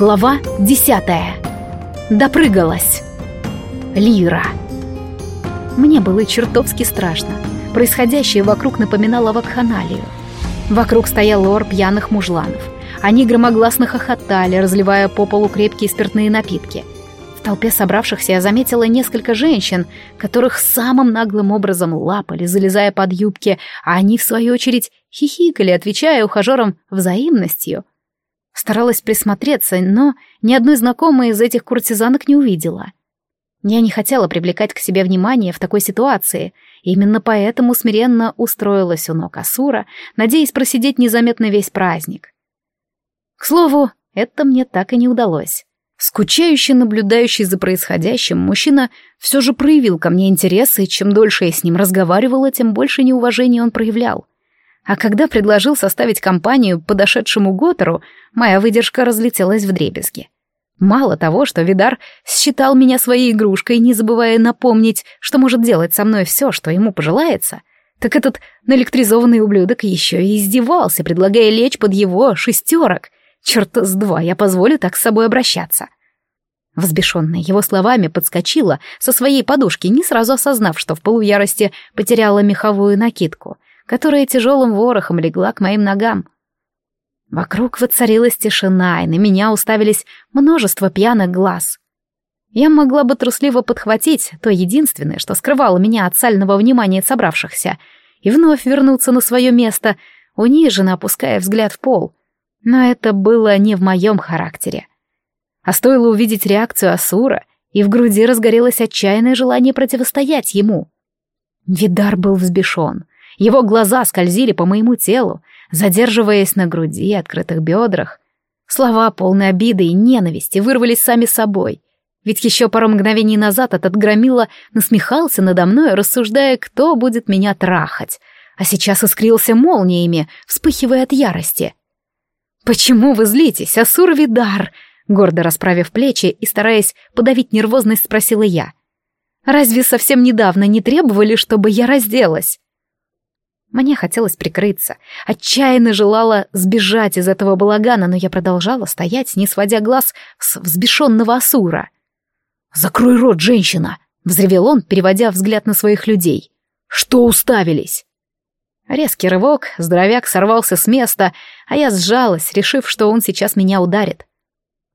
Глава десятая. Допрыгалась. Лира. Мне было чертовски страшно. Происходящее вокруг напоминало вакханалию. Вокруг стоял ор пьяных мужланов. Они громогласно хохотали, разливая по полу крепкие спиртные напитки. В толпе собравшихся я заметила несколько женщин, которых самым наглым образом лапали, залезая под юбки, а они, в свою очередь, хихикали, отвечая ухажерам взаимностью. Старалась присмотреться, но ни одной знакомой из этих куртизанок не увидела. Я не хотела привлекать к себе внимание в такой ситуации, именно поэтому смиренно устроилась у ног Асура, надеясь просидеть незаметно весь праздник. К слову, это мне так и не удалось. Скучающий, наблюдающий за происходящим, мужчина все же проявил ко мне интерес, и чем дольше я с ним разговаривала, тем больше неуважения он проявлял. А когда предложил составить компанию подошедшему Готеру, моя выдержка разлетелась в дребезги. Мало того, что Видар считал меня своей игрушкой, не забывая напомнить, что может делать со мной все, что ему пожелается, так этот наэлектризованный ублюдок еще и издевался, предлагая лечь под его шестерок. Черт с два, я позволю так с собой обращаться. Взбешенная его словами подскочила со своей подушки, не сразу осознав, что в полуярости потеряла меховую накидку — которая тяжелым ворохом легла к моим ногам. Вокруг воцарилась тишина, и на меня уставились множество пьяных глаз. Я могла бы трусливо подхватить то единственное, что скрывало меня от сального внимания собравшихся, и вновь вернуться на свое место, униженно опуская взгляд в пол. Но это было не в моем характере. А стоило увидеть реакцию Асура, и в груди разгорелось отчаянное желание противостоять ему. Видар был взбешен. Его глаза скользили по моему телу, задерживаясь на груди и открытых бедрах. Слова, полные обиды и ненависти, вырвались сами собой. Ведь еще пару мгновений назад этот громила насмехался надо мной, рассуждая, кто будет меня трахать, а сейчас искрился молниями, вспыхивая от ярости. «Почему вы злитесь, Асур Видар?» Гордо расправив плечи и стараясь подавить нервозность, спросила я. «Разве совсем недавно не требовали, чтобы я разделась?» Мне хотелось прикрыться, отчаянно желала сбежать из этого балагана, но я продолжала стоять, не сводя глаз с взбешенного Асура. «Закрой рот, женщина!» — взревел он, переводя взгляд на своих людей. «Что уставились?» Резкий рывок, здоровяк сорвался с места, а я сжалась, решив, что он сейчас меня ударит.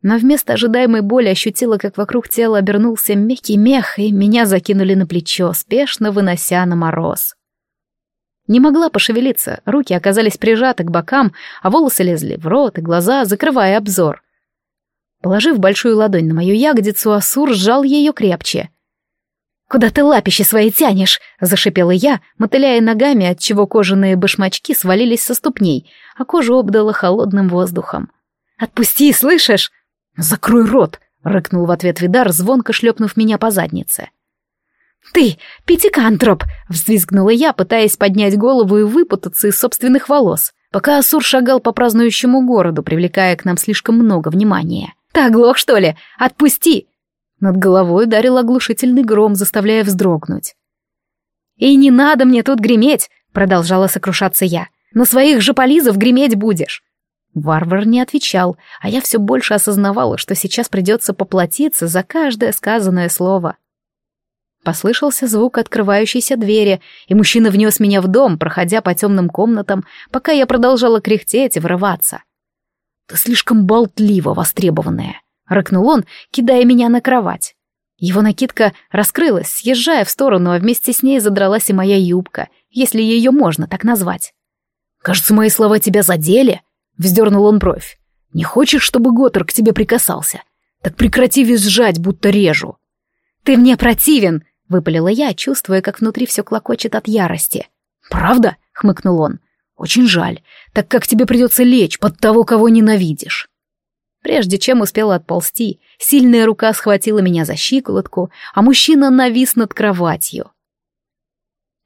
Но вместо ожидаемой боли ощутила, как вокруг тела обернулся мягкий мех, и меня закинули на плечо, спешно вынося на мороз. Не могла пошевелиться, руки оказались прижаты к бокам, а волосы лезли в рот и глаза, закрывая обзор. Положив большую ладонь на мою ягодицу, Асур сжал ее крепче. «Куда ты лапищи свои тянешь?» — зашипела я, мотыляя ногами, отчего кожаные башмачки свалились со ступней, а кожу обдала холодным воздухом. «Отпусти, слышишь?» «Закрой рот!» — рыкнул в ответ Видар, звонко шлепнув меня по заднице. «Ты, пятикантроп!» — взвизгнула я, пытаясь поднять голову и выпутаться из собственных волос, пока Асур шагал по празднующему городу, привлекая к нам слишком много внимания. «Ты оглох, что ли? Отпусти!» Над головой ударил оглушительный гром, заставляя вздрогнуть. «И не надо мне тут греметь!» — продолжала сокрушаться я. «На своих же полизов греметь будешь!» Варвар не отвечал, а я все больше осознавала, что сейчас придется поплатиться за каждое сказанное слово. Послышался звук открывающейся двери, и мужчина внес меня в дом, проходя по темным комнатам, пока я продолжала кряхтеть и врываться. «Ты слишком болтлива, востребованная», — рыкнул он, кидая меня на кровать. Его накидка раскрылась, съезжая в сторону, а вместе с ней задралась и моя юбка, если ее можно так назвать. «Кажется, мои слова тебя задели», — вздернул он бровь. «Не хочешь, чтобы Готтер к тебе прикасался? Так прекрати визжать, будто режу». «Ты мне противен!» — выпалила я, чувствуя, как внутри все клокочет от ярости. «Правда?» — хмыкнул он. «Очень жаль, так как тебе придется лечь под того, кого ненавидишь». Прежде чем успела отползти, сильная рука схватила меня за щиколотку, а мужчина навис над кроватью.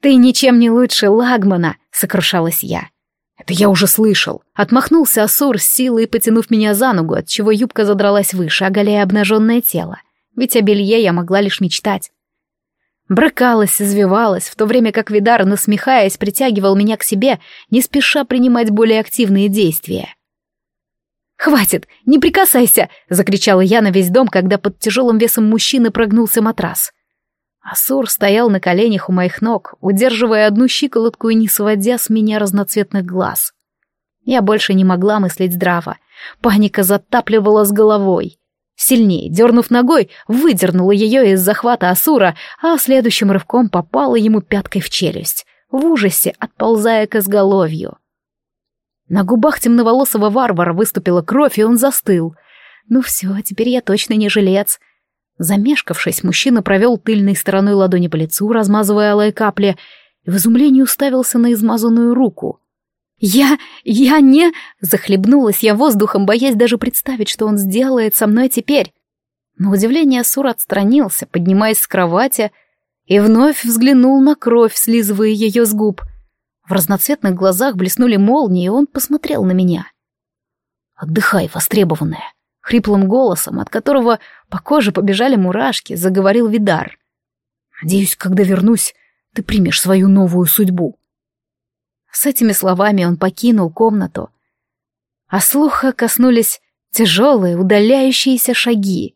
«Ты ничем не лучше Лагмана!» — сокрушалась я. «Это я уже слышал!» — отмахнулся Асур с силой, потянув меня за ногу, отчего юбка задралась выше, оголяя обнаженное тело. Ведь о белье я могла лишь мечтать. Брыкалась, извивалась, в то время как Видар, насмехаясь, притягивал меня к себе, не спеша принимать более активные действия. «Хватит! Не прикасайся!» — закричала я на весь дом, когда под тяжелым весом мужчины прогнулся матрас. Асур стоял на коленях у моих ног, удерживая одну щиколотку и не сводя с меня разноцветных глаз. Я больше не могла мыслить здраво. Паника затапливала с головой. Сильнее, дернув ногой, выдернула ее из захвата Асура, а следующим рывком попала ему пяткой в челюсть, в ужасе отползая к изголовью. На губах темноволосого варвара выступила кровь, и он застыл. Ну все, теперь я точно не жилец. Замешкавшись, мужчина провел тыльной стороной ладони по лицу, размазывая алые капли, и в изумлении уставился на измазанную руку. «Я... я не...» — захлебнулась я воздухом, боясь даже представить, что он сделает со мной теперь. На удивление Сур отстранился, поднимаясь с кровати, и вновь взглянул на кровь, слизывая ее с губ. В разноцветных глазах блеснули молнии, и он посмотрел на меня. «Отдыхай, востребованная!» Хриплым голосом, от которого по коже побежали мурашки, заговорил Видар. «Надеюсь, когда вернусь, ты примешь свою новую судьбу». С этими словами он покинул комнату, а слуха коснулись тяжелые удаляющиеся шаги.